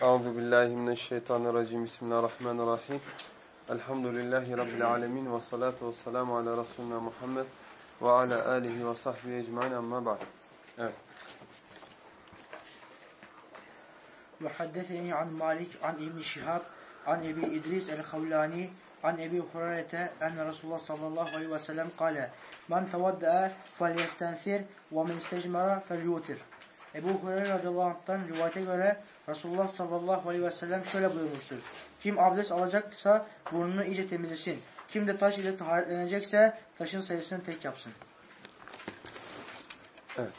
Euzu billahi mineşşeytanirracim. Bismillahirrahmanirrahim. Elhamdülillahi rabbil alamin ve salatu vesselamu ala resulina Muhammed ve ala alihi ve sahbihi ecmaîn. Amma ba'd. Evet. An Malik an İbn Şihab an Ebi İdris el-Havlani an Ebi Hureyre en Resulullah sallallahu aleyhi ve sellem kâle Men tevadda'a felyestenfir ve men istecmara felyutir. Ebu Hureyre radıyallahu anh'tan rivayete göre Resulullah sallallahu aleyhi ve sellem şöyle buyurmuştur. Kim abdest alacaksa burnunu iyice temizlesin. Kim de taş ile taharetlenecekse taşın sayısını tek yapsın. Evet.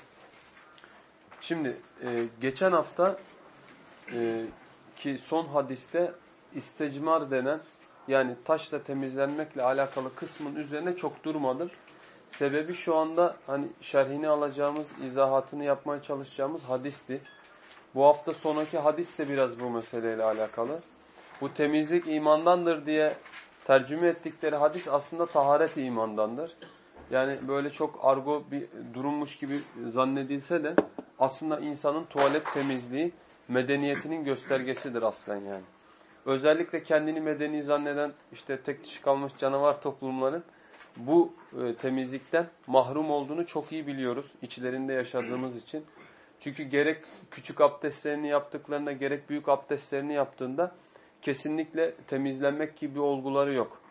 Şimdi e, geçen hafta e, ki son hadiste istecmar denen yani taşla temizlenmekle alakalı kısmın üzerine çok durmadım. Sebebi şu anda hani şerhini alacağımız, izahatını yapmaya çalışacağımız hadisti. Bu hafta sonraki hadis de biraz bu meseleyle alakalı. Bu temizlik imandandır diye tercüme ettikleri hadis aslında taharet imandandır. Yani böyle çok argo bir durummuş gibi zannedilse de aslında insanın tuvalet temizliği medeniyetinin göstergesidir aslen yani. Özellikle kendini medeni zanneden işte tek dişi kalmış canavar toplumların bu e, temizlikten mahrum olduğunu çok iyi biliyoruz içlerinde yaşadığımız için. Çünkü gerek küçük abdestlerini yaptıklarında gerek büyük abdestlerini yaptığında kesinlikle temizlenmek gibi olguları yok.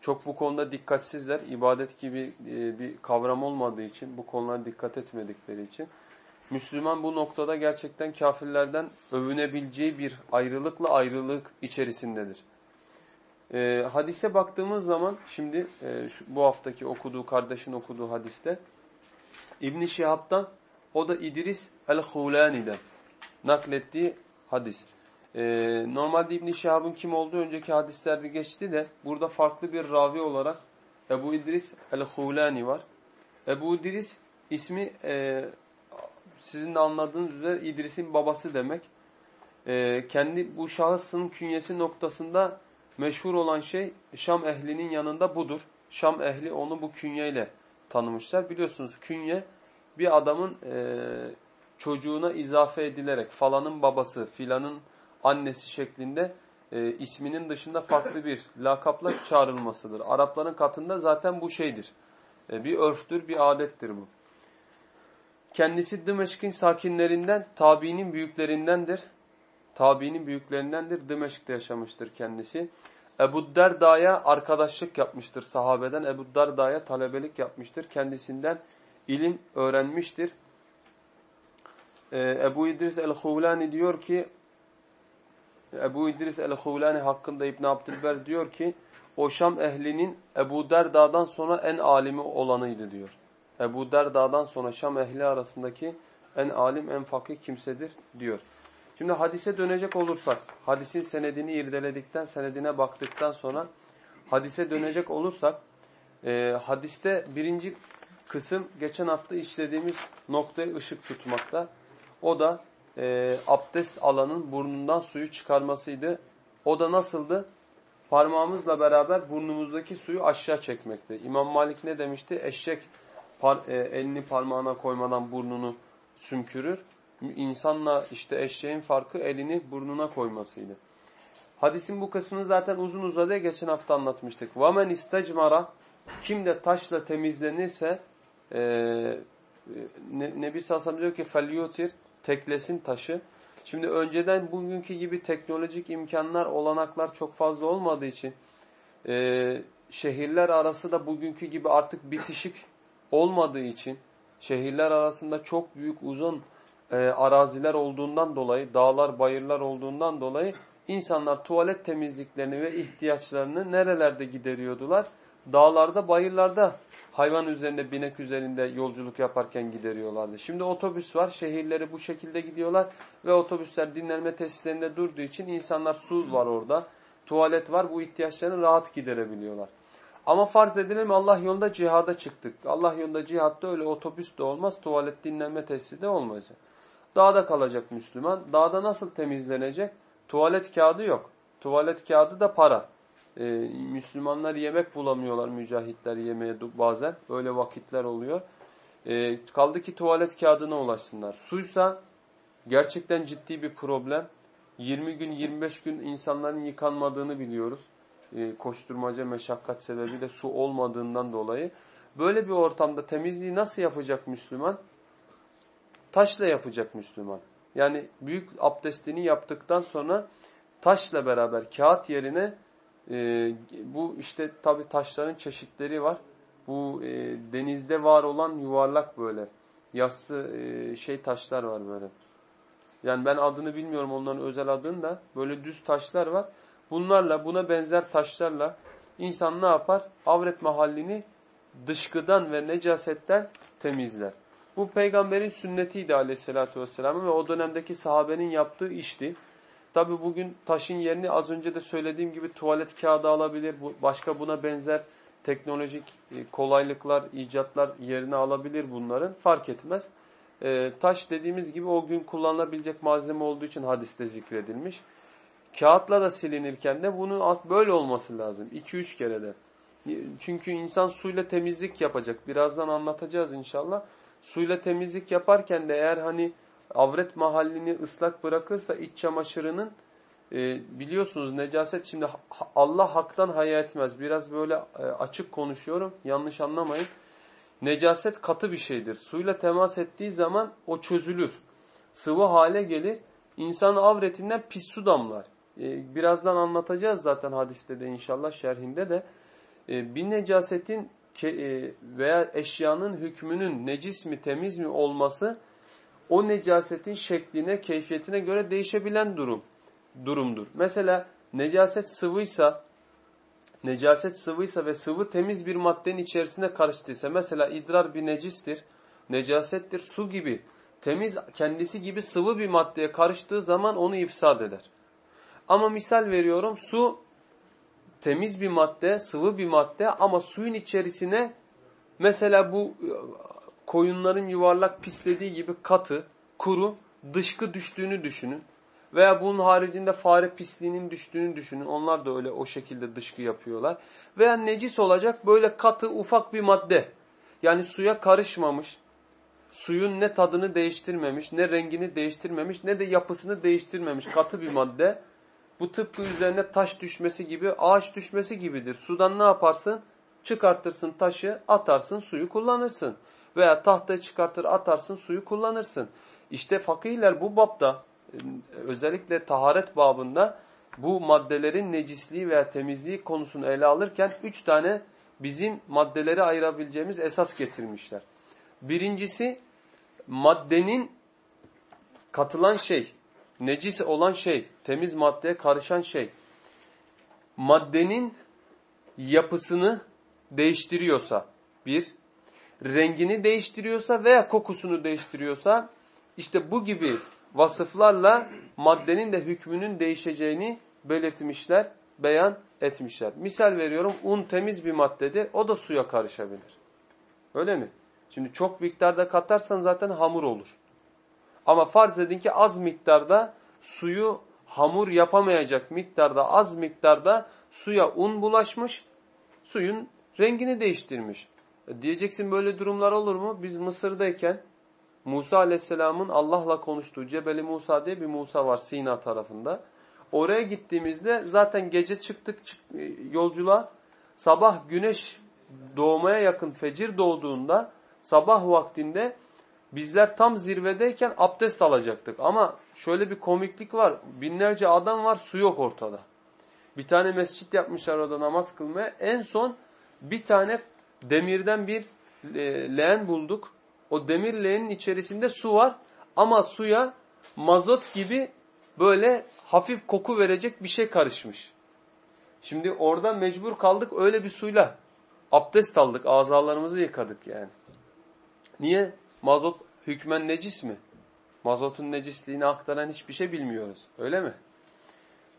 Çok bu konuda dikkatsizler. İbadet gibi e, bir kavram olmadığı için, bu konulara dikkat etmedikleri için. Müslüman bu noktada gerçekten kafirlerden övünebileceği bir ayrılıkla ayrılık içerisindedir. E, hadise baktığımız zaman şimdi e, şu, bu haftaki okuduğu, kardeşin okuduğu hadiste İbn Şihab'dan o da İdris el-Hulani'den naklettiği hadis. E, normalde İbn Şihab'ın kim olduğu önceki hadislerde geçti de burada farklı bir ravi olarak Ebu İdris el-Hulani var. Ebu İdris ismi e, sizin de anladığınız üzere İdris'in babası demek. E, kendi bu şahısın künyesi noktasında meşhur olan şey Şam ehlinin yanında budur. Şam ehli onu bu künyeyle tanımışlar. Biliyorsunuz künye bir adamın e, çocuğuna izafe edilerek falanın babası, filanın annesi şeklinde e, isminin dışında farklı bir lakapla çağrılmasıdır. Arapların katında zaten bu şeydir. E, bir örftür, bir adettir bu. Kendisi Dımeşk'in sakinlerinden, tabiinin büyüklerindendir. Tabiinin büyüklerindendir. Dimeşk'te yaşamıştır kendisi. Ebu Derda'ya arkadaşlık yapmıştır sahabeden. Ebu Derda'ya talebelik yapmıştır. Kendisinden ilim öğrenmiştir. Ee, Ebu İdris el-Huvlani diyor ki Ebu İdris el-Huvlani hakkında İbn Abdülber diyor ki o Şam ehlinin Ebu Derda'dan sonra en alimi olanıydı diyor. Ebu Derda'dan sonra Şam ehli arasındaki en alim en fakih kimsedir diyor. Şimdi hadise dönecek olursak, hadisin senedini irdeledikten, senedine baktıktan sonra hadise dönecek olursak, e, hadiste birinci kısım geçen hafta işlediğimiz noktaya ışık tutmakta. O da e, abdest alanın burnundan suyu çıkarmasıydı. O da nasıldı? Parmağımızla beraber burnumuzdaki suyu aşağı çekmekti. İmam Malik ne demişti? Eşek par, e, elini parmağına koymadan burnunu sümkürür İnsanla işte eşeğin farkı elini burnuna koymasıydı. Hadisin bu kısmını zaten uzun uzadıya geçen hafta anlatmıştık. وَمَنْ اِسْتَجْمَرَ Kim de taşla temizlenirse e, Nebi Sassam diyor ki فَلْيُوتِرْ Teklesin taşı. Şimdi önceden bugünkü gibi teknolojik imkanlar, olanaklar çok fazla olmadığı için e, şehirler arası da bugünkü gibi artık bitişik olmadığı için şehirler arasında çok büyük uzun e, araziler olduğundan dolayı, dağlar, bayırlar olduğundan dolayı insanlar tuvalet temizliklerini ve ihtiyaçlarını nerelerde gideriyordular? Dağlarda, bayırlarda hayvan üzerinde, binek üzerinde yolculuk yaparken gideriyorlardı. Şimdi otobüs var, şehirleri bu şekilde gidiyorlar ve otobüsler dinlenme tesislerinde durduğu için insanlar su var orada, tuvalet var, bu ihtiyaçlarını rahat giderebiliyorlar. Ama farz edelim Allah yolunda cihada çıktık. Allah yolunda cihatta öyle otobüs de olmaz, tuvalet dinlenme tesisi de olmayacak. Dağda kalacak Müslüman. Dağda nasıl temizlenecek? Tuvalet kağıdı yok. Tuvalet kağıdı da para. Ee, Müslümanlar yemek bulamıyorlar mücahitler yemeye bazen. Öyle vakitler oluyor. Ee, kaldı ki tuvalet kağıdına ulaşsınlar. Suysa gerçekten ciddi bir problem. 20 gün 25 gün insanların yıkanmadığını biliyoruz. E, koşturmaca meşakkat sebebiyle su olmadığından dolayı. Böyle bir ortamda temizliği nasıl yapacak Müslüman? Taşla yapacak Müslüman. Yani büyük abdestini yaptıktan sonra taşla beraber kağıt yerine e, bu işte tabi taşların çeşitleri var. Bu e, denizde var olan yuvarlak böyle yassı e, şey taşlar var böyle. Yani ben adını bilmiyorum onların özel adını da. Böyle düz taşlar var. Bunlarla buna benzer taşlarla insan ne yapar? Avret mahallini dışkıdan ve necasetten temizler. Bu peygamberin sünnetiydi aleyhissalatü vesselam ve o dönemdeki sahabenin yaptığı işti. Tabi bugün taşın yerini az önce de söylediğim gibi tuvalet kağıdı alabilir. Başka buna benzer teknolojik e, kolaylıklar, icatlar yerini alabilir bunların. Fark etmez. E, taş dediğimiz gibi o gün kullanılabilecek malzeme olduğu için hadiste zikredilmiş. Kağıtla da silinirken de bunu böyle olması lazım. 2-3 kere de. Çünkü insan suyla temizlik yapacak. Birazdan anlatacağız inşallah. Suyla temizlik yaparken de eğer hani avret mahallini ıslak bırakırsa iç çamaşırının e, biliyorsunuz necaset şimdi Allah haktan haya etmez. Biraz böyle e, açık konuşuyorum. Yanlış anlamayın. Necaset katı bir şeydir. Suyla temas ettiği zaman o çözülür. Sıvı hale gelir. İnsanın avretinden pis su damlar. E, birazdan anlatacağız zaten hadiste de inşallah şerhinde de. E, bir necasetin veya eşyanın hükmünün necis mi temiz mi olması o necasetin şekline, keyfiyetine göre değişebilen durum durumdur. Mesela necaset sıvıysa necaset sıvıysa ve sıvı temiz bir maddenin içerisine karıştıysa mesela idrar bir necistir, necasettir, su gibi temiz kendisi gibi sıvı bir maddeye karıştığı zaman onu ifsad eder. Ama misal veriyorum su temiz bir madde, sıvı bir madde ama suyun içerisine mesela bu e, koyunların yuvarlak pislediği gibi katı, kuru, dışkı düştüğünü düşünün. Veya bunun haricinde fare pisliğinin düştüğünü düşünün. Onlar da öyle o şekilde dışkı yapıyorlar. Veya necis olacak böyle katı ufak bir madde. Yani suya karışmamış, suyun ne tadını değiştirmemiş, ne rengini değiştirmemiş, ne de yapısını değiştirmemiş katı bir madde. Bu tıpkı üzerine taş düşmesi gibi, ağaç düşmesi gibidir. Sudan ne yaparsın? Çıkartırsın taşı, atarsın, suyu kullanırsın. Veya tahtayı çıkartır, atarsın, suyu kullanırsın. İşte fakihler bu babda özellikle taharet babında bu maddelerin necisliği veya temizliği konusunu ele alırken üç tane bizim maddeleri ayırabileceğimiz esas getirmişler. Birincisi maddenin katılan şey, necis olan şey, temiz maddeye karışan şey. Maddenin yapısını değiştiriyorsa, bir, rengini değiştiriyorsa veya kokusunu değiştiriyorsa, işte bu gibi vasıflarla maddenin de hükmünün değişeceğini belirtmişler, beyan etmişler. Misal veriyorum un temiz bir maddedir. O da suya karışabilir. Öyle mi? Şimdi çok miktarda katarsan zaten hamur olur. Ama farz edin ki az miktarda suyu hamur yapamayacak miktarda az miktarda suya un bulaşmış, suyun rengini değiştirmiş. E diyeceksin böyle durumlar olur mu? Biz Mısır'dayken Musa aleyhisselamın Allah'la konuştuğu Cebeli Musa diye bir Musa var Sina tarafında. Oraya gittiğimizde zaten gece çıktık çık, e, yolculuğa. Sabah güneş doğmaya yakın fecir doğduğunda sabah vaktinde bizler tam zirvedeyken abdest alacaktık. Ama şöyle bir komiklik var. Binlerce adam var su yok ortada. Bir tane mescit yapmışlar orada namaz kılmaya. En son bir tane demirden bir e, leğen bulduk. O demir leğenin içerisinde su var ama suya mazot gibi böyle hafif koku verecek bir şey karışmış. Şimdi orada mecbur kaldık öyle bir suyla. Abdest aldık, azalarımızı yıkadık yani. Niye? Mazot hükmen necis mi? Mazotun necisliğini aktaran hiçbir şey bilmiyoruz. Öyle mi?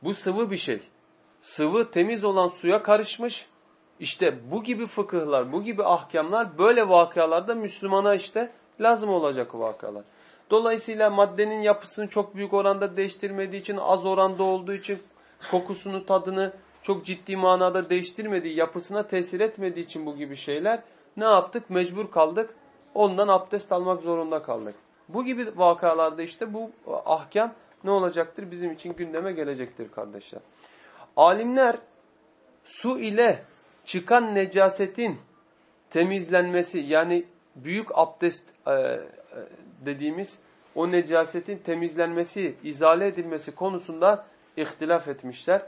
Bu sıvı bir şey. Sıvı temiz olan suya karışmış. İşte bu gibi fıkıhlar, bu gibi ahkamlar böyle vakalarda Müslümana işte lazım olacak vakalar. Dolayısıyla maddenin yapısını çok büyük oranda değiştirmediği için, az oranda olduğu için, kokusunu, tadını çok ciddi manada değiştirmediği, yapısına tesir etmediği için bu gibi şeyler ne yaptık? Mecbur kaldık. Ondan abdest almak zorunda kaldık. Bu gibi vakalarda işte bu ahkam ne olacaktır? Bizim için gündeme gelecektir kardeşler. Alimler su ile çıkan necasetin temizlenmesi yani büyük abdest e, e, dediğimiz o necasetin temizlenmesi, izale edilmesi konusunda ihtilaf etmişler.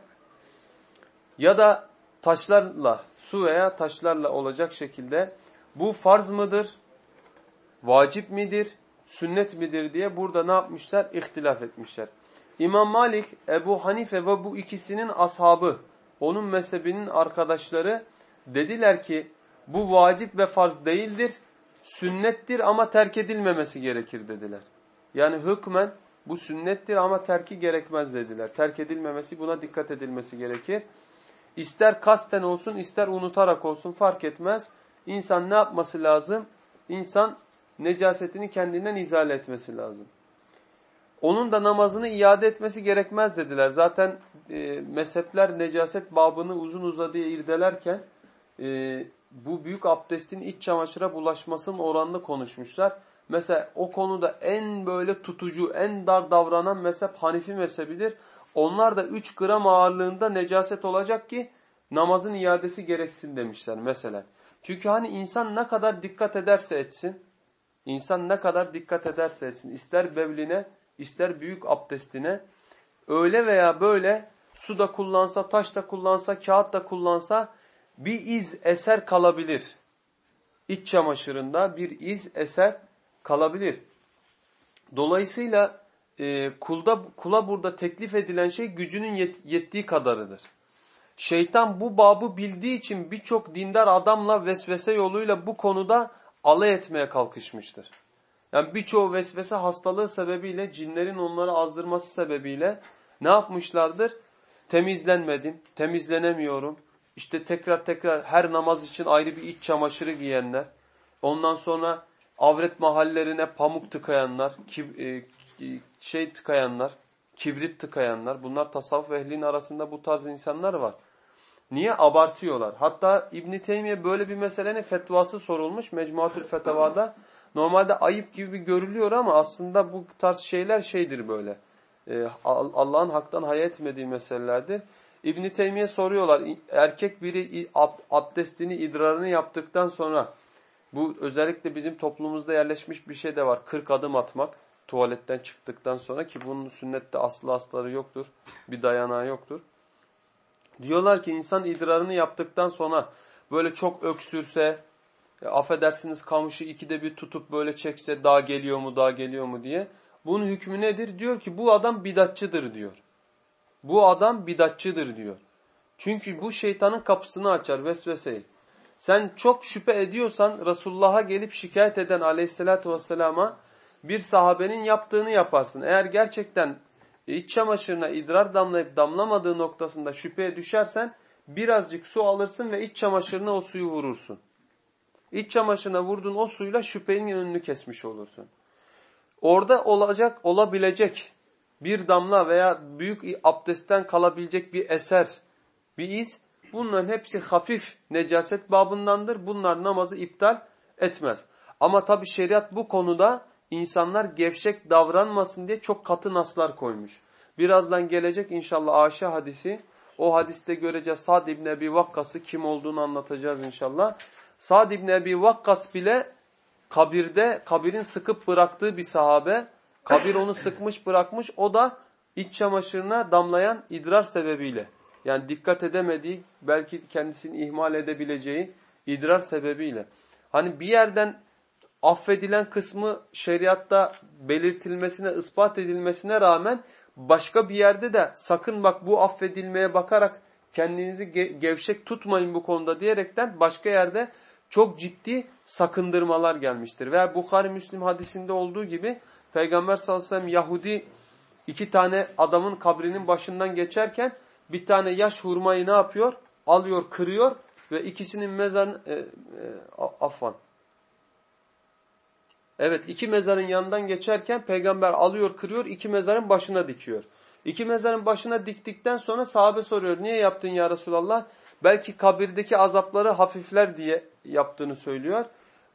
Ya da taşlarla, su veya taşlarla olacak şekilde bu farz mıdır, vacip midir, sünnet midir diye burada ne yapmışlar? İhtilaf etmişler. İmam Malik, Ebu Hanife ve bu ikisinin ashabı, onun mezhebinin arkadaşları dediler ki bu vacip ve farz değildir, sünnettir ama terk edilmemesi gerekir dediler. Yani hükmen bu sünnettir ama terki gerekmez dediler. Terk edilmemesi buna dikkat edilmesi gerekir. İster kasten olsun ister unutarak olsun fark etmez. İnsan ne yapması lazım? İnsan necasetini kendinden izale etmesi lazım. Onun da namazını iade etmesi gerekmez dediler. Zaten e, mezhepler necaset babını uzun uzadıya irdelerken e, bu büyük abdestin iç çamaşıra bulaşmasının oranını konuşmuşlar. Mesela o konuda en böyle tutucu, en dar davranan mezhep Hanifi mezhebidir. Onlar da 3 gram ağırlığında necaset olacak ki namazın iadesi gereksin demişler mesela. Çünkü hani insan ne kadar dikkat ederse etsin, insan ne kadar dikkat ederse etsin, ister bevline, ister büyük abdestine, öyle veya böyle su da kullansa, taş da kullansa, kağıt da kullansa bir iz eser kalabilir. İç çamaşırında bir iz eser kalabilir. Dolayısıyla e, kulda kula burada teklif edilen şey gücünün yet, yettiği kadarıdır. Şeytan bu babı bildiği için birçok dindar adamla vesvese yoluyla bu konuda alay etmeye kalkışmıştır. Yani birçoğu vesvese hastalığı sebebiyle, cinlerin onları azdırması sebebiyle ne yapmışlardır? Temizlenmedim, temizlenemiyorum. İşte tekrar tekrar her namaz için ayrı bir iç çamaşırı giyenler. Ondan sonra avret mahallerine pamuk tıkayanlar, kib, e, şey tıkayanlar, kibrit tıkayanlar. Bunlar tasavvuf ehlinin arasında bu tarz insanlar var. Niye? Abartıyorlar. Hatta İbn Teymiye böyle bir meselenin fetvası sorulmuş Mecmuatül Fetavada. Normalde ayıp gibi görülüyor ama aslında bu tarz şeyler şeydir böyle. Ee, Allah'ın haktan hayal etmediği meselelerdir. İbn Teymiye soruyorlar. Erkek biri abdestini, idrarını yaptıktan sonra bu özellikle bizim toplumumuzda yerleşmiş bir şey de var. 40 adım atmak tuvaletten çıktıktan sonra ki bunun sünnette aslı asları yoktur. Bir dayanağı yoktur. Diyorlar ki insan idrarını yaptıktan sonra böyle çok öksürse, e, affedersiniz kamışı ikide bir tutup böyle çekse daha geliyor mu daha geliyor mu diye. Bunun hükmü nedir? Diyor ki bu adam bidatçıdır diyor. Bu adam bidatçıdır diyor. Çünkü bu şeytanın kapısını açar vesveseyi. Sen çok şüphe ediyorsan Resulullah'a gelip şikayet eden aleyhissalatü vesselama bir sahabenin yaptığını yaparsın. Eğer gerçekten iç çamaşırına idrar damlayıp damlamadığı noktasında şüpheye düşersen birazcık su alırsın ve iç çamaşırına o suyu vurursun. İç çamaşırına vurduğun o suyla şüphenin önünü kesmiş olursun. Orada olacak, olabilecek bir damla veya büyük abdestten kalabilecek bir eser, bir iz bunların hepsi hafif necaset babındandır. Bunlar namazı iptal etmez. Ama tabi şeriat bu konuda insanlar gevşek davranmasın diye çok katı naslar koymuş. Birazdan gelecek inşallah Ayşe hadisi. O hadiste göreceğiz Sad İbni Ebi Vakkas'ı kim olduğunu anlatacağız inşallah. Sad İbni Ebi Vakkas bile kabirde, kabirin sıkıp bıraktığı bir sahabe. Kabir onu sıkmış bırakmış. O da iç çamaşırına damlayan idrar sebebiyle. Yani dikkat edemediği, belki kendisini ihmal edebileceği idrar sebebiyle. Hani bir yerden affedilen kısmı şeriatta belirtilmesine, ispat edilmesine rağmen başka bir yerde de sakın bak bu affedilmeye bakarak kendinizi gevşek tutmayın bu konuda diyerekten başka yerde çok ciddi sakındırmalar gelmiştir. Veya Bukhari Müslim hadisinde olduğu gibi Peygamber sallallahu aleyhi ve sellem Yahudi iki tane adamın kabrinin başından geçerken bir tane yaş hurmayı ne yapıyor? Alıyor, kırıyor ve ikisinin mezarını e, e, affan. Evet iki mezarın yanından geçerken peygamber alıyor, kırıyor, iki mezarın başına dikiyor. İki mezarın başına diktikten sonra sahabe soruyor. Niye yaptın ya Resulallah? Belki kabirdeki azapları hafifler diye yaptığını söylüyor.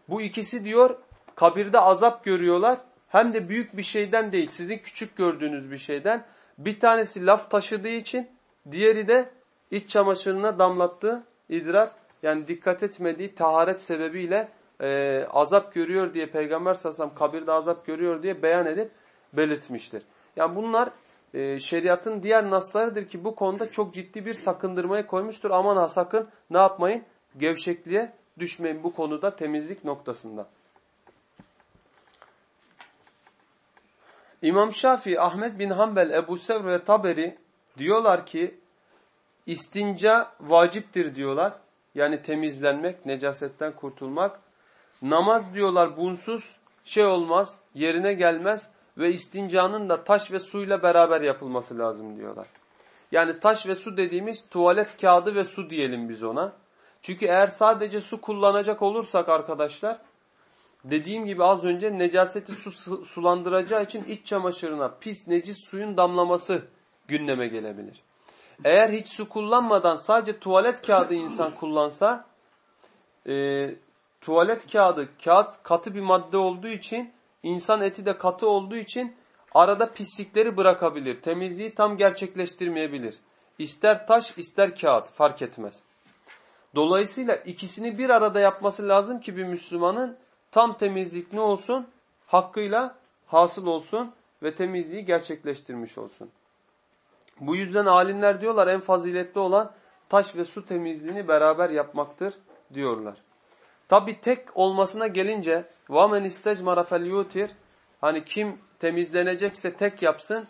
Bu ikisi diyor kabirde azap görüyorlar. hem de büyük bir şeyden değil, sizin küçük gördüğünüz bir şeyden. Bir tanesi laf taşıdığı için, diğeri de iç çamaşırına damlattığı idrar, yani dikkat etmediği taharet sebebiyle e, azap görüyor diye Peygamber sallallahu kabirde azap görüyor diye beyan edip belirtmiştir. Yani bunlar e, şeriatın diğer naslarıdır ki bu konuda çok ciddi bir sakındırmaya koymuştur. Aman ha sakın ne yapmayın? Gevşekliğe düşmeyin bu konuda temizlik noktasında. İmam Şafii, Ahmet bin Hanbel, Ebu Sevr ve Taberi diyorlar ki istinca vaciptir diyorlar. Yani temizlenmek, necasetten kurtulmak. Namaz diyorlar bunsuz şey olmaz, yerine gelmez ve istincanın da taş ve suyla beraber yapılması lazım diyorlar. Yani taş ve su dediğimiz tuvalet kağıdı ve su diyelim biz ona. Çünkü eğer sadece su kullanacak olursak arkadaşlar dediğim gibi az önce necaseti su sulandıracağı için iç çamaşırına pis necis suyun damlaması gündeme gelebilir. Eğer hiç su kullanmadan sadece tuvalet kağıdı insan kullansa e, tuvalet kağıdı kağıt katı bir madde olduğu için insan eti de katı olduğu için arada pislikleri bırakabilir. Temizliği tam gerçekleştirmeyebilir. İster taş ister kağıt fark etmez. Dolayısıyla ikisini bir arada yapması lazım ki bir Müslümanın tam temizlik ne olsun? Hakkıyla hasıl olsun ve temizliği gerçekleştirmiş olsun. Bu yüzden alimler diyorlar en faziletli olan taş ve su temizliğini beraber yapmaktır diyorlar. Tabi tek olmasına gelince وَمَنْ اِسْتَجْمَرَ فَلْيُوتِرْ Hani kim temizlenecekse tek yapsın.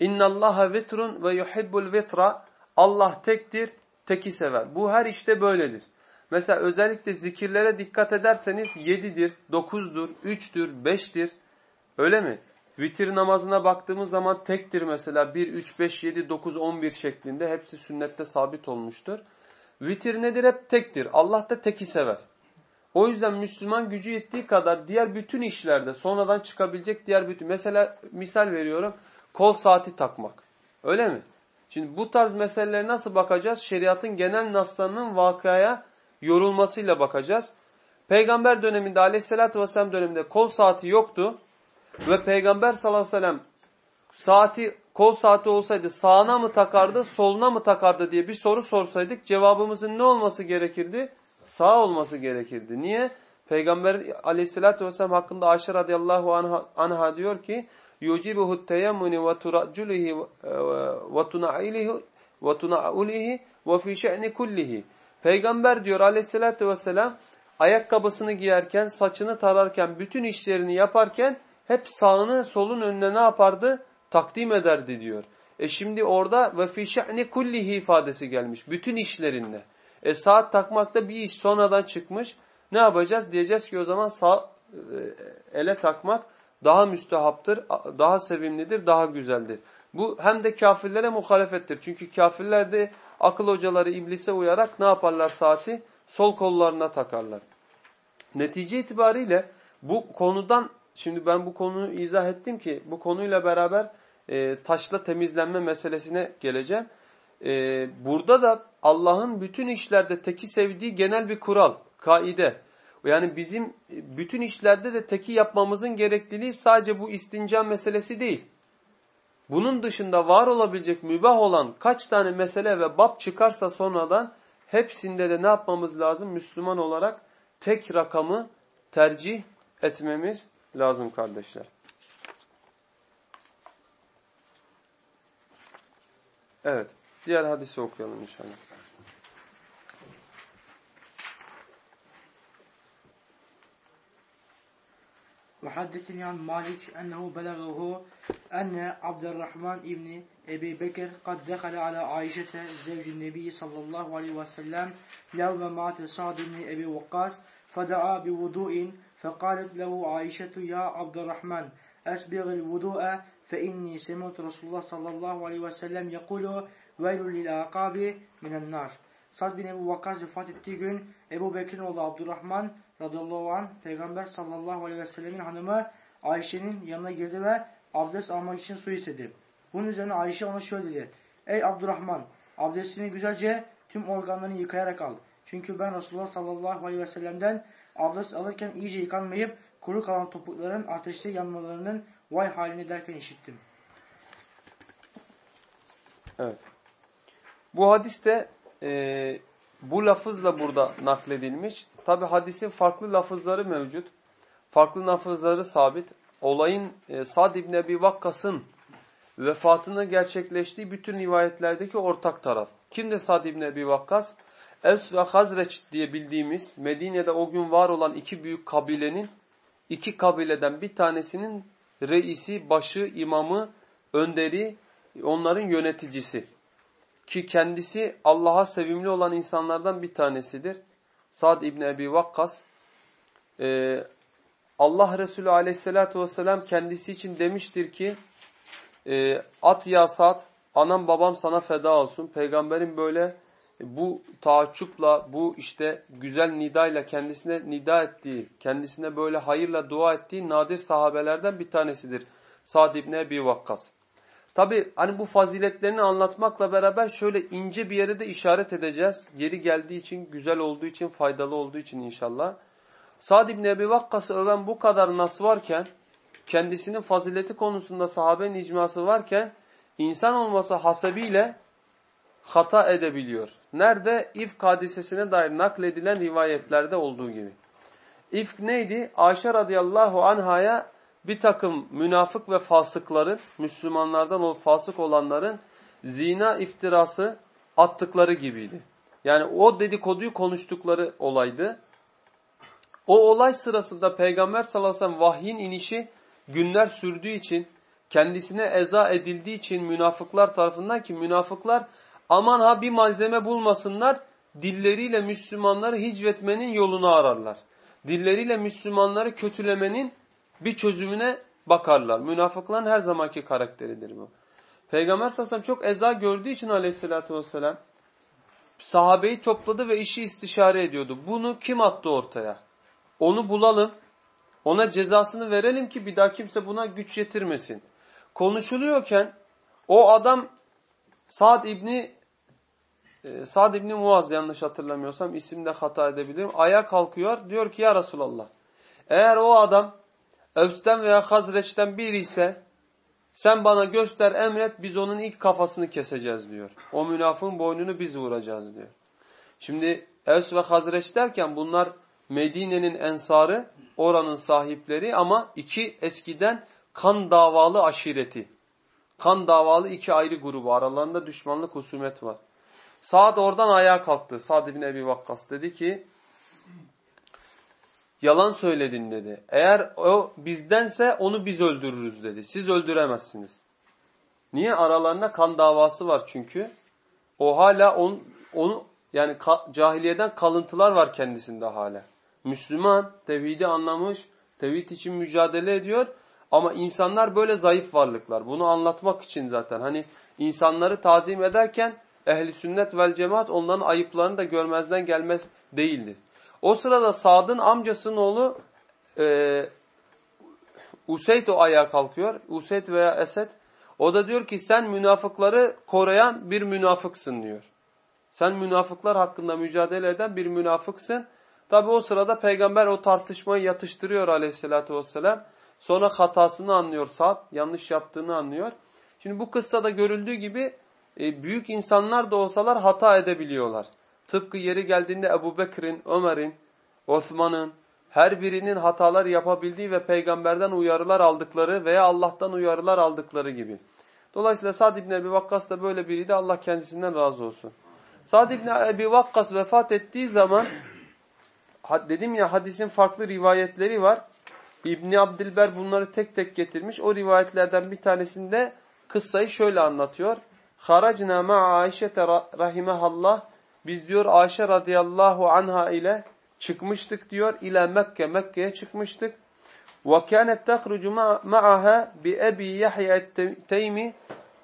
اِنَّ اللّٰهَ vitrun ve yuhibbul vitra Allah tektir, teki sever. Bu her işte böyledir. Mesela özellikle zikirlere dikkat ederseniz 7'dir, 9'dur, 3'tür, 5'tir. Öyle mi? Vitir namazına baktığımız zaman tektir mesela 1, 3, 5, 7, 9, 11 şeklinde hepsi sünnette sabit olmuştur. Vitir nedir? Hep tektir. Allah da teki sever. O yüzden Müslüman gücü yettiği kadar diğer bütün işlerde sonradan çıkabilecek diğer bütün mesela misal veriyorum kol saati takmak. Öyle mi? Şimdi bu tarz meselelere nasıl bakacağız? Şeriatın genel naslarının vakaya yorulmasıyla bakacağız. Peygamber döneminde aleyhissalatü vesselam döneminde kol saati yoktu. Ve Peygamber sallallahu aleyhi ve sellem saati kol saati olsaydı sağına mı takardı soluna mı takardı diye bir soru sorsaydık cevabımızın ne olması gerekirdi? Sağ olması gerekirdi. Niye? Peygamber aleyhissalatü vesselam hakkında Ayşe radıyallahu anha, anha diyor ki ve tuna'ilihi ve tuna'ulihi ve fi şe'ni kullihi. Peygamber diyor aleyhissalatü vesselam ayakkabısını giyerken, saçını tararken, bütün işlerini yaparken hep sağını solun önüne ne yapardı? Takdim ederdi diyor. E şimdi orada ve fi şe'ni kullihi ifadesi gelmiş. Bütün işlerinde. E saat takmakta bir iş sonradan çıkmış. Ne yapacağız? Diyeceğiz ki o zaman sağ e, ele takmak daha müstehaptır, daha sevimlidir, daha güzeldir. Bu hem de kafirlere muhalefettir. Çünkü kafirler de akıl hocaları iblise uyarak ne yaparlar saati? Sol kollarına takarlar. Netice itibariyle bu konudan, şimdi ben bu konuyu izah ettim ki bu konuyla beraber e, taşla temizlenme meselesine geleceğim. E, burada da Allah'ın bütün işlerde teki sevdiği genel bir kural, kaide. Yani bizim bütün işlerde de teki yapmamızın gerekliliği sadece bu istinca meselesi değil. Bunun dışında var olabilecek mübah olan kaç tane mesele ve bab çıkarsa sonradan hepsinde de ne yapmamız lazım? Müslüman olarak tek rakamı tercih etmemiz lazım kardeşler. Evet. Diğer hadisi okuyalım inşallah. وحدثني عن مالك أنه بلغه أن عبد الرحمن ابن أبي بكر قد دخل على عائشة زوج النبي صلى الله عليه وسلم يوم مات سعد بن أبي وقاص فدعا بوضوء فقالت له عائشة يا عبد الرحمن أسبغ الوضوء فإني سمعت رسول الله صلى الله عليه وسلم يقول Veylül lil akabi minen. Sad bin Ebu Vakkas vefat ettiği gün Ebu Bekir'in oğlu Abdurrahman radıyallahu anh Peygamber sallallahu aleyhi ve sellemin hanımı Ayşe'nin yanına girdi ve abdest almak için su istedi. Bunun üzerine Ayşe ona şöyle dedi. Ey Abdurrahman abdestini güzelce tüm organlarını yıkayarak al. Çünkü ben Resulullah sallallahu aleyhi ve sellem'den abdest alırken iyice yıkanmayıp kuru kalan topukların ateşte yanmalarının vay halini derken işittim. Evet. Bu hadis de e, bu lafızla burada nakledilmiş. Tabi hadisin farklı lafızları mevcut. Farklı lafızları sabit. Olayın e, Sad İbni Ebi Vakkas'ın vefatını gerçekleştiği bütün rivayetlerdeki ortak taraf. Kimde Sad İbni Ebi Vakkas? Evs ve Hazreç diye bildiğimiz Medine'de o gün var olan iki büyük kabilenin iki kabileden bir tanesinin reisi, başı, imamı, önderi, onların yöneticisi. Ki kendisi Allah'a sevimli olan insanlardan bir tanesidir. Sad İbni Ebi Vakkas. Ee, Allah Resulü aleyhissalatü vesselam kendisi için demiştir ki e, at ya Sad, anam babam sana feda olsun. Peygamberin böyle bu taaccupla, bu işte güzel nidayla kendisine nida ettiği, kendisine böyle hayırla dua ettiği nadir sahabelerden bir tanesidir. Sad İbni Ebi Vakkas. Tabi hani bu faziletlerini anlatmakla beraber şöyle ince bir yere de işaret edeceğiz. Geri geldiği için, güzel olduğu için, faydalı olduğu için inşallah. Sad İbni Ebi Vakkas'ı öven bu kadar nas varken, kendisinin fazileti konusunda sahabenin icması varken, insan olması hasebiyle hata edebiliyor. Nerede? İfk hadisesine dair nakledilen rivayetlerde olduğu gibi. İfk neydi? Ayşe radıyallahu anhaya bir takım münafık ve fasıkların, Müslümanlardan o fasık olanların zina iftirası attıkları gibiydi. Yani o dedikoduyu konuştukları olaydı. O olay sırasında Peygamber sallallahu aleyhi ve sellem vahyin inişi günler sürdüğü için, kendisine eza edildiği için münafıklar tarafından ki münafıklar aman ha bir malzeme bulmasınlar, dilleriyle Müslümanları hicvetmenin yolunu ararlar. Dilleriyle Müslümanları kötülemenin bir çözümüne bakarlar. Münafıkların her zamanki karakteridir bu. Peygamber sallallahu çok eza gördüğü için aleyhissalatü vesselam sahabeyi topladı ve işi istişare ediyordu. Bunu kim attı ortaya? Onu bulalım. Ona cezasını verelim ki bir daha kimse buna güç yetirmesin. Konuşuluyorken o adam Sa'd İbni e, Sa'd İbni Muaz yanlış hatırlamıyorsam isimde hata edebilirim. Ayağa kalkıyor diyor ki ya Resulallah eğer o adam Evs'ten veya Hazreç'ten biri ise sen bana göster emret biz onun ilk kafasını keseceğiz diyor. O münafığın boynunu biz vuracağız diyor. Şimdi Evs ve Hazreç derken bunlar Medine'nin ensarı, oranın sahipleri ama iki eskiden kan davalı aşireti. Kan davalı iki ayrı grubu. Aralarında düşmanlık, husumet var. Saad oradan ayağa kalktı. Sa'd bin Ebi Vakkas dedi ki yalan söyledin dedi. Eğer o bizdense onu biz öldürürüz dedi. Siz öldüremezsiniz. Niye? Aralarında kan davası var çünkü. O hala on, onu yani ka, cahiliyeden kalıntılar var kendisinde hala. Müslüman, tevhidi anlamış, tevhid için mücadele ediyor. Ama insanlar böyle zayıf varlıklar. Bunu anlatmak için zaten. Hani insanları tazim ederken ehli sünnet vel cemaat onların ayıplarını da görmezden gelmez değildir. O sırada Sad'ın amcasının oğlu e, Useyd o ayağa kalkıyor. Useyd veya Esed. O da diyor ki sen münafıkları koruyan bir münafıksın diyor. Sen münafıklar hakkında mücadele eden bir münafıksın. Tabi o sırada peygamber o tartışmayı yatıştırıyor aleyhissalatü vesselam. Sonra hatasını anlıyor Sa'd. Yanlış yaptığını anlıyor. Şimdi bu kıssada görüldüğü gibi e, büyük insanlar da olsalar hata edebiliyorlar. Tıpkı yeri geldiğinde Ebu Bekir'in, Ömer'in, Osman'ın her birinin hatalar yapabildiği ve peygamberden uyarılar aldıkları veya Allah'tan uyarılar aldıkları gibi. Dolayısıyla Sa'd ibn Ebi Vakkas da böyle biriydi. Allah kendisinden razı olsun. Sa'd ibn Ebi Vakkas vefat ettiği zaman dedim ya hadisin farklı rivayetleri var. İbni Abdilber bunları tek tek getirmiş. O rivayetlerden bir tanesinde kıssayı şöyle anlatıyor. Haracna ma'a Ayşe rahimehallah biz diyor Ayşe radıyallahu anha ile çıkmıştık diyor. İle Mekke, Mekke'ye çıkmıştık. Tehrucu ma'aha bi Ebi Yahya et-Teymi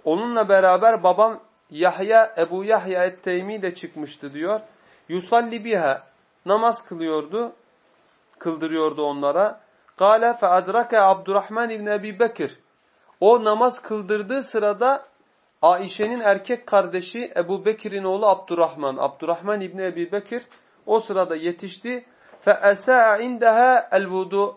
Onunla beraber babam Yahya, Ebu Yahya et-Teymi de çıkmıştı diyor. Yusalli biha namaz kılıyordu. Kıldırıyordu onlara. Kale fe adrake Abdurrahman ibn Ebi Bekir. O namaz kıldırdığı sırada Aişe'nin erkek kardeşi Ebu Bekir'in oğlu Abdurrahman. Abdurrahman İbni Ebi Bekir o sırada yetişti. فَاَسَاءَ عِنْدَهَا الْوُدُ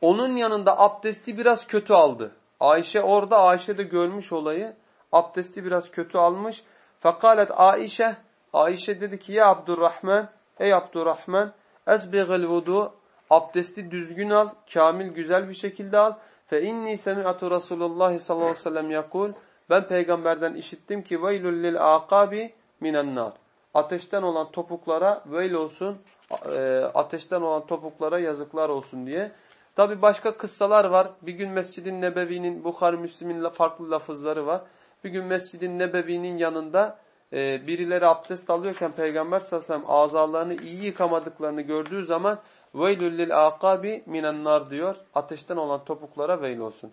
onun yanında abdesti biraz kötü aldı. Ayşe orada Ayşe de görmüş olayı. Abdesti biraz kötü almış. Fekalet Ayşe Ayşe dedi ki ya Abdurrahman ey Abdurrahman esbigil vudu abdesti düzgün al, kamil güzel bir şekilde al. Fe inni semi'atu Resulullah sallallahu aleyhi ve sellem yakul ben peygamberden işittim ki veylül lil akabi minen. Ateşten olan topuklara veil olsun, e, ateşten olan topuklara yazıklar olsun diye. Tabi başka kıssalar var. Bir gün Mescid-i Nebevi'nin, Bukhari Müslim'in farklı lafızları var. Bir gün Mescid-i Nebevi'nin yanında e, birileri abdest alıyorken Peygamber sallallahu aleyhi ve sellem azalarını iyi yıkamadıklarını gördüğü zaman veylül lil akabi minen nar diyor. Ateşten olan topuklara veil olsun.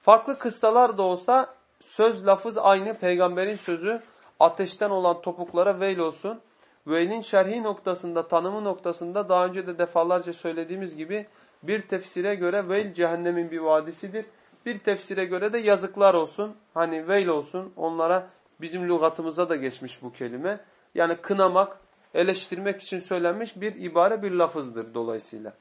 Farklı kıssalar da olsa söz lafız aynı peygamberin sözü ateşten olan topuklara veil olsun. Veilin şerhi noktasında, tanımı noktasında daha önce de defalarca söylediğimiz gibi bir tefsire göre veil cehennemin bir vadisidir. Bir tefsire göre de yazıklar olsun. Hani veil olsun onlara bizim lügatımıza da geçmiş bu kelime. Yani kınamak, eleştirmek için söylenmiş bir ibare bir lafızdır dolayısıyla.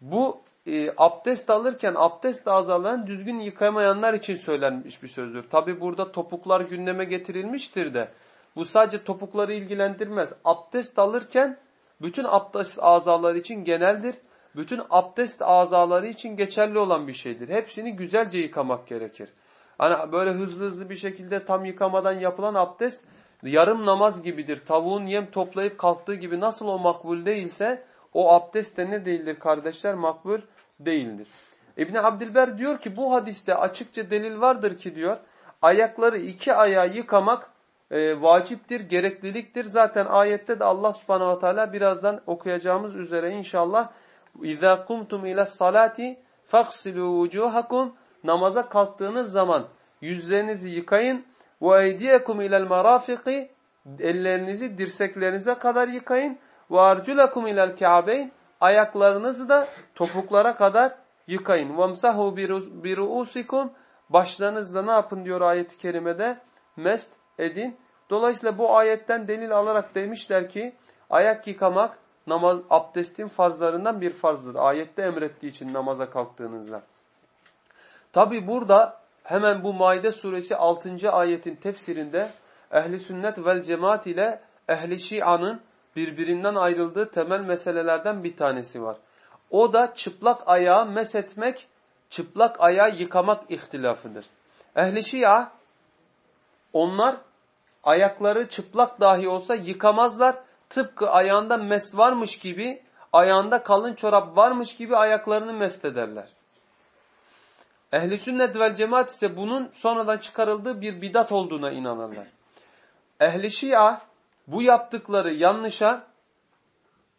Bu e, abdest alırken abdest azalarını düzgün yıkamayanlar için söylenmiş bir sözdür. Tabi burada topuklar gündeme getirilmiştir de bu sadece topukları ilgilendirmez. Abdest alırken bütün abdest azaları için geneldir. Bütün abdest azaları için geçerli olan bir şeydir. Hepsini güzelce yıkamak gerekir. Hani böyle hızlı hızlı bir şekilde tam yıkamadan yapılan abdest yarım namaz gibidir. Tavuğun yem toplayıp kalktığı gibi nasıl o makbul değilse o abdest de ne değildir kardeşler? Makbul değildir. İbni Abdilber diyor ki bu hadiste açıkça delil vardır ki diyor ayakları iki ayağı yıkamak e, vaciptir, gerekliliktir. Zaten ayette de Allah subhanahu teala birazdan okuyacağımız üzere inşallah اِذَا قُمْتُمْ اِلَى الصَّلَاةِ فَاغْسِلُوا وُجُوهَكُمْ Namaza kalktığınız zaman yüzlerinizi yıkayın وَاَيْدِيَكُمْ اِلَى الْمَرَافِقِ Ellerinizi dirseklerinize kadar yıkayın. Ve arculakum ilel ka'beyn ayaklarınızı da topuklara kadar yıkayın. Vemsahu bi ruusikum başlarınızla ne yapın diyor ayet-i kerimede? Mest edin. Dolayısıyla bu ayetten delil alarak demişler ki ayak yıkamak namaz abdestin farzlarından bir farzdır. Ayette emrettiği için namaza kalktığınızda. Tabi burada hemen bu Maide suresi 6. ayetin tefsirinde ehli sünnet vel cemaat ile ehli şianın birbirinden ayrıldığı temel meselelerden bir tanesi var. O da çıplak ayağı mesetmek, çıplak ayağı yıkamak ihtilafıdır. Ehli şia onlar ayakları çıplak dahi olsa yıkamazlar. Tıpkı ayağında mes varmış gibi, ayağında kalın çorap varmış gibi ayaklarını mest ederler. Ehli sünnet vel cemaat ise bunun sonradan çıkarıldığı bir bidat olduğuna inanırlar. Ehli şia bu yaptıkları yanlışa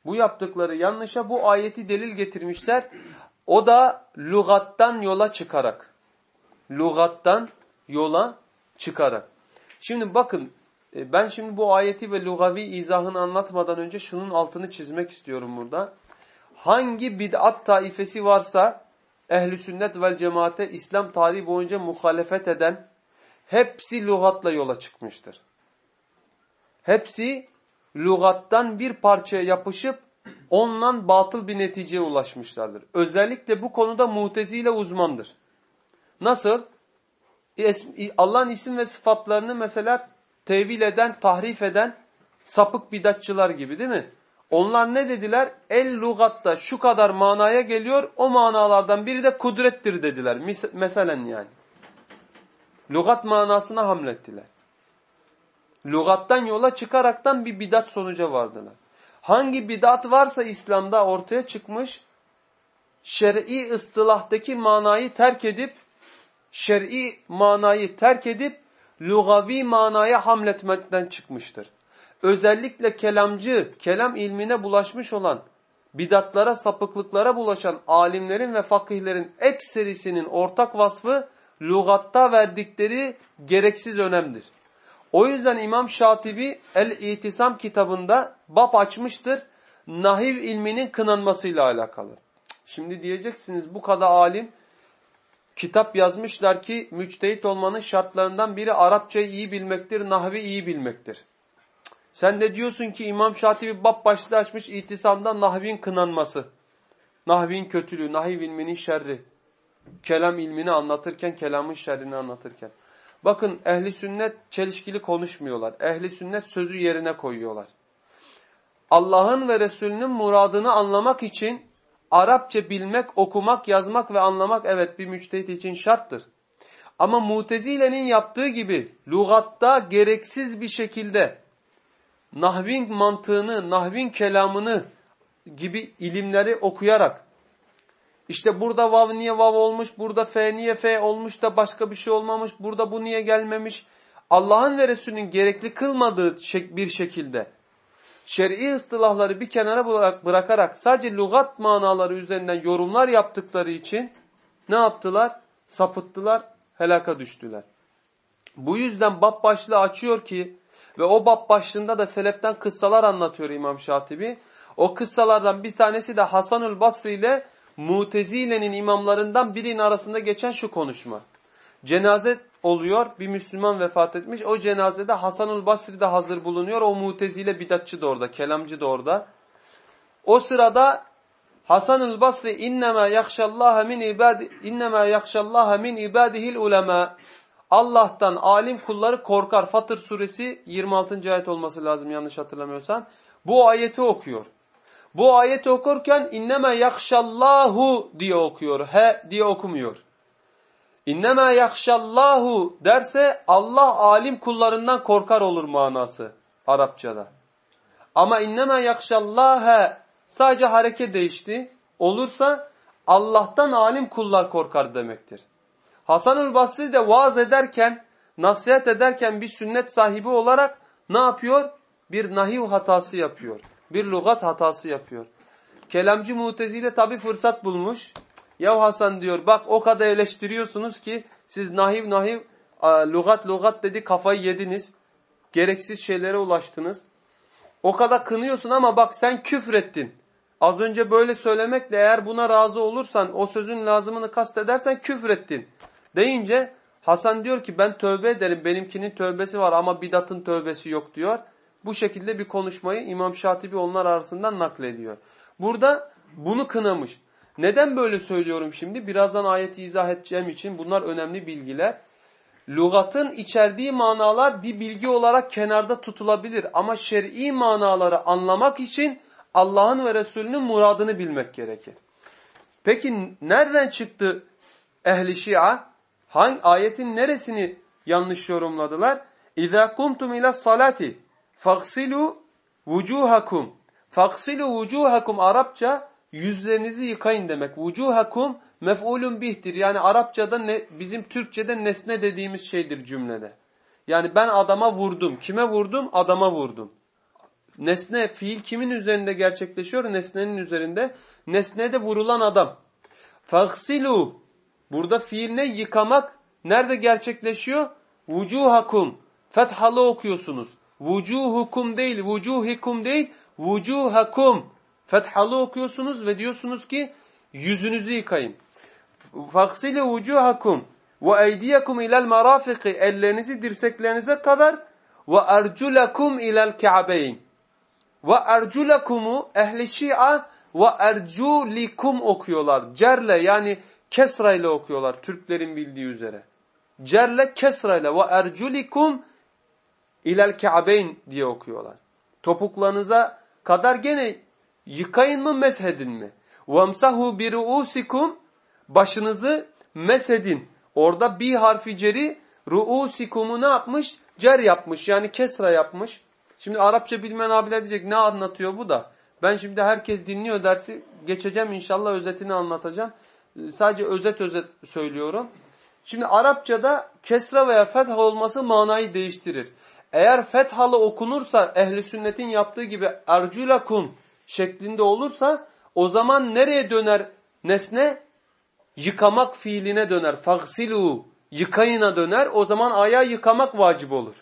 bu yaptıkları yanlışa bu ayeti delil getirmişler. O da lugattan yola çıkarak. Lugattan yola çıkarak. Şimdi bakın e, ben şimdi bu ayeti ve lugavi izahını anlatmadan önce şunun altını çizmek istiyorum burada. Hangi bid'at taifesi varsa ehli sünnet vel cemaate İslam tarihi boyunca muhalefet eden hepsi lügatla yola çıkmıştır. Hepsi lügattan bir parçaya yapışıp ondan batıl bir neticeye ulaşmışlardır. Özellikle bu konuda mutezile uzmandır. Nasıl? Allah'ın isim ve sıfatlarını mesela tevil eden, tahrif eden sapık bidatçılar gibi değil mi? Onlar ne dediler? El lugatta şu kadar manaya geliyor. O manalardan biri de kudrettir dediler. Mes meselen yani. Lugat manasına hamlettiler. Lugattan yola çıkaraktan bir bidat sonuca vardılar. Hangi bidat varsa İslam'da ortaya çıkmış, şer'i ıstılahtaki manayı terk edip, şer'i manayı terk edip, lugavi manaya hamletmekten çıkmıştır. Özellikle kelamcı, kelam ilmine bulaşmış olan, bidatlara, sapıklıklara bulaşan alimlerin ve fakihlerin ekserisinin ortak vasfı, lugatta verdikleri gereksiz önemdir. O yüzden İmam Şatibi El-İtisam kitabında bab açmıştır. Nahiv ilminin kınanmasıyla alakalı. Şimdi diyeceksiniz bu kadar alim kitap yazmışlar ki müçtehit olmanın şartlarından biri Arapçayı iyi bilmektir, nahvi iyi bilmektir. Sen de diyorsun ki İmam Şatibi bab başlığı açmış itisamda nahvin kınanması. Nahvin kötülüğü, nahiv ilminin şerri. Kelam ilmini anlatırken, kelamın şerrini anlatırken. Bakın ehli sünnet çelişkili konuşmuyorlar. Ehli sünnet sözü yerine koyuyorlar. Allah'ın ve Resulünün muradını anlamak için Arapça bilmek, okumak, yazmak ve anlamak evet bir müçtehit için şarttır. Ama Mutezile'nin yaptığı gibi lugatta gereksiz bir şekilde nahvin mantığını, nahvin kelamını gibi ilimleri okuyarak işte burada vav niye vav olmuş, burada fe niye fe olmuş da başka bir şey olmamış, burada bu niye gelmemiş. Allah'ın ve Resulünün gerekli kılmadığı bir şekilde şer'i ıstılahları bir kenara bırakarak sadece lügat manaları üzerinden yorumlar yaptıkları için ne yaptılar? Sapıttılar, helaka düştüler. Bu yüzden bab başlığı açıyor ki ve o bab başlığında da seleften kıssalar anlatıyor İmam Şatibi. O kıssalardan bir tanesi de Hasanül Basri ile Mutezile'nin imamlarından birinin arasında geçen şu konuşma. Cenaze oluyor, bir Müslüman vefat etmiş. O cenazede Hasanül Basri de hazır bulunuyor. O Mutezile bidatçı da orada, kelamcı da orada. O sırada Hasanül Basri innema yakşallaha min ibadi innema yakşallaha min ibadihil ulema. Allah'tan alim kulları korkar. Fatır suresi 26. ayet olması lazım yanlış hatırlamıyorsam. Bu ayeti okuyor. Bu ayeti okurken inneme yakşallahu diye okuyor. He diye okumuyor. İnnemâ yakşallahu derse Allah alim kullarından korkar olur manası Arapçada. Ama innemâ yakşallâhe sadece hareket değişti. Olursa Allah'tan alim kullar korkar demektir. Hasan-ül Basri de vaaz ederken, nasihat ederken bir sünnet sahibi olarak ne yapıyor? Bir nahiv hatası yapıyor. Bir lugat hatası yapıyor. Kelamcı mutezile tabi fırsat bulmuş. Ya Hasan diyor bak o kadar eleştiriyorsunuz ki siz nahiv nahiv lugat lugat dedi kafayı yediniz. Gereksiz şeylere ulaştınız. O kadar kınıyorsun ama bak sen küfrettin. Az önce böyle söylemekle eğer buna razı olursan o sözün lazımını kastedersen küfrettin. Deyince Hasan diyor ki ben tövbe ederim benimkinin tövbesi var ama bidatın tövbesi yok diyor. Bu şekilde bir konuşmayı İmam Şatibi onlar arasından naklediyor. Burada bunu kınamış. Neden böyle söylüyorum şimdi? Birazdan ayeti izah edeceğim için bunlar önemli bilgiler. Lugatın içerdiği manalar bir bilgi olarak kenarda tutulabilir. Ama şer'i manaları anlamak için Allah'ın ve Resulünün muradını bilmek gerekir. Peki nereden çıktı ehli şia? Hangi ayetin neresini yanlış yorumladılar? İza kumtum ila salati faghsilu vucuhakum. Faghsilu vucuhakum Arapça yüzlerinizi yıkayın demek. Vucuhakum mef'ulun bihtir. Yani Arapçada ne, bizim Türkçede nesne dediğimiz şeydir cümlede. Yani ben adama vurdum. Kime vurdum? Adama vurdum. Nesne, fiil kimin üzerinde gerçekleşiyor? Nesnenin üzerinde. Nesnede vurulan adam. Faghsilu. Burada fiil ne? Yıkamak. Nerede gerçekleşiyor? Vucuhakum. Fethalı okuyorsunuz. Vucuhukum değil, vucuhikum değil, vucuhakum. Fethalı okuyorsunuz ve diyorsunuz ki yüzünüzü yıkayın. Faksile vucuhakum ve eydiyakum ilel marafiki ellerinizi dirseklerinize kadar ve erculakum ilel ka'beyn. Ve erculakumu ehli şia ve erculikum okuyorlar. Cerle yani kesra ile okuyorlar Türklerin bildiği üzere. Cerle kesra ile ve erculikum ilel ke'abeyn diye okuyorlar. Topuklarınıza kadar gene yıkayın mı meshedin mi? Vemsahu bi ruusikum başınızı meshedin. Orada bi harfi ceri ruusikumu ne yapmış? Cer yapmış yani kesra yapmış. Şimdi Arapça bilmeyen abiler diyecek ne anlatıyor bu da. Ben şimdi herkes dinliyor dersi geçeceğim inşallah özetini anlatacağım. Sadece özet özet söylüyorum. Şimdi Arapçada kesra veya fetha olması manayı değiştirir. Eğer fethalı okunursa ehli sünnetin yaptığı gibi erculakum şeklinde olursa o zaman nereye döner nesne? Yıkamak fiiline döner. Fagsilu yıkayına döner. O zaman ayağı yıkamak vacip olur.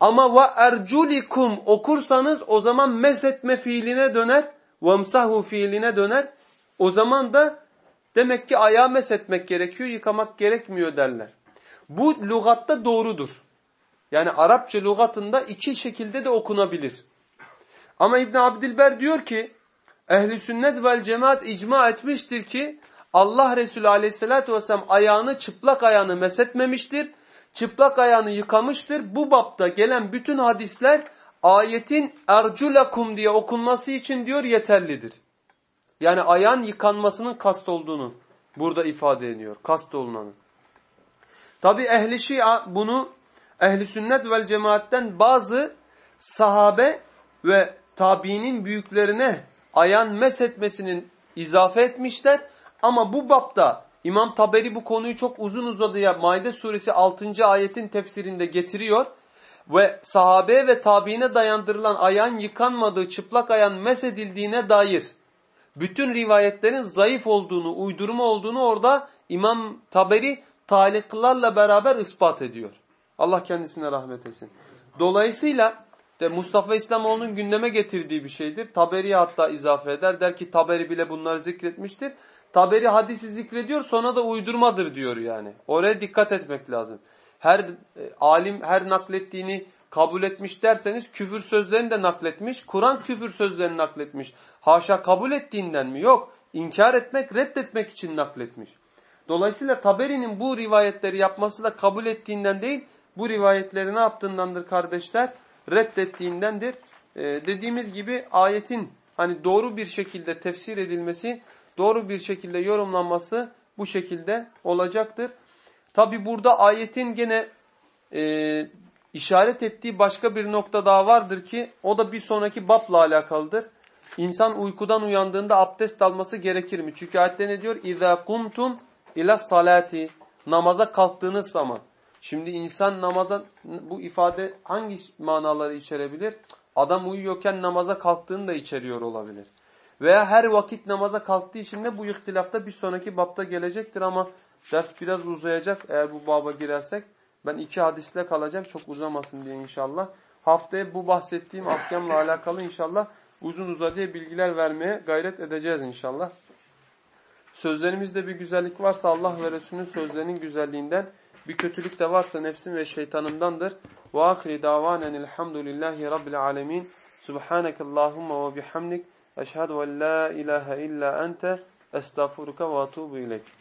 Ama ve erculikum okursanız o zaman mesetme fiiline döner. Vemsahu fiiline döner. O zaman da demek ki ayağı mesetmek gerekiyor, yıkamak gerekmiyor derler. Bu lügatta doğrudur. Yani Arapça lügatında iki şekilde de okunabilir. Ama İbn Abdilber diyor ki ehli sünnet vel cemaat icma etmiştir ki Allah Resulü aleyhissalatü vesselam ayağını çıplak ayağını mesetmemiştir. Çıplak ayağını yıkamıştır. Bu bapta gelen bütün hadisler ayetin erculakum diye okunması için diyor yeterlidir. Yani ayağın yıkanmasının kast olduğunu burada ifade ediyor. Kast olunanı. Tabi ehli şia bunu ehli sünnet vel cemaatten bazı sahabe ve tabiinin büyüklerine ayağın mesetmesinin izafe etmişler. Ama bu bapta İmam Taberi bu konuyu çok uzun uzadıya Maide suresi 6. ayetin tefsirinde getiriyor. Ve sahabeye ve tabiine dayandırılan ayağın yıkanmadığı çıplak ayağın mesedildiğine dair bütün rivayetlerin zayıf olduğunu, uydurma olduğunu orada İmam Taberi taliklarla beraber ispat ediyor. Allah kendisine rahmet etsin. Dolayısıyla de Mustafa İslamoğlu'nun gündeme getirdiği bir şeydir. Taberi hatta izafe eder. Der ki Taberi bile bunları zikretmiştir. Taberi hadisi zikrediyor sonra da uydurmadır diyor yani. Oraya dikkat etmek lazım. Her e, alim her naklettiğini kabul etmiş derseniz küfür sözlerini de nakletmiş. Kur'an küfür sözlerini nakletmiş. Haşa kabul ettiğinden mi? Yok. İnkar etmek, reddetmek için nakletmiş. Dolayısıyla Taberi'nin bu rivayetleri yapması da kabul ettiğinden değil, bu rivayetleri ne yaptığındandır kardeşler? Reddettiğindendir. Ee, dediğimiz gibi ayetin hani doğru bir şekilde tefsir edilmesi, doğru bir şekilde yorumlanması bu şekilde olacaktır. Tabi burada ayetin gene e, işaret ettiği başka bir nokta daha vardır ki o da bir sonraki babla alakalıdır. İnsan uykudan uyandığında abdest alması gerekir mi? Çünkü ayette ne diyor? İza kumtum ila salati namaza kalktığınız zaman. Şimdi insan namaza bu ifade hangi manaları içerebilir? Adam uyuyorken namaza kalktığını da içeriyor olabilir. Veya her vakit namaza kalktığı için de bu ihtilafta bir sonraki bapta gelecektir ama ders biraz uzayacak eğer bu baba girersek. Ben iki hadisle kalacağım çok uzamasın diye inşallah. Haftaya bu bahsettiğim ahkamla alakalı inşallah uzun uzadıya bilgiler vermeye gayret edeceğiz inşallah. Sözlerimizde bir güzellik varsa Allah ve Resulünün sözlerinin güzelliğinden, bir kötülük de varsa nefsim ve şeytanımdandır. Ve ahiri davanen elhamdülillahi rabbil alemin. Subhanekallahumma ve bihamdik. Eşhedü en la ilahe illa ente estağfuruka ve atubu ileyk.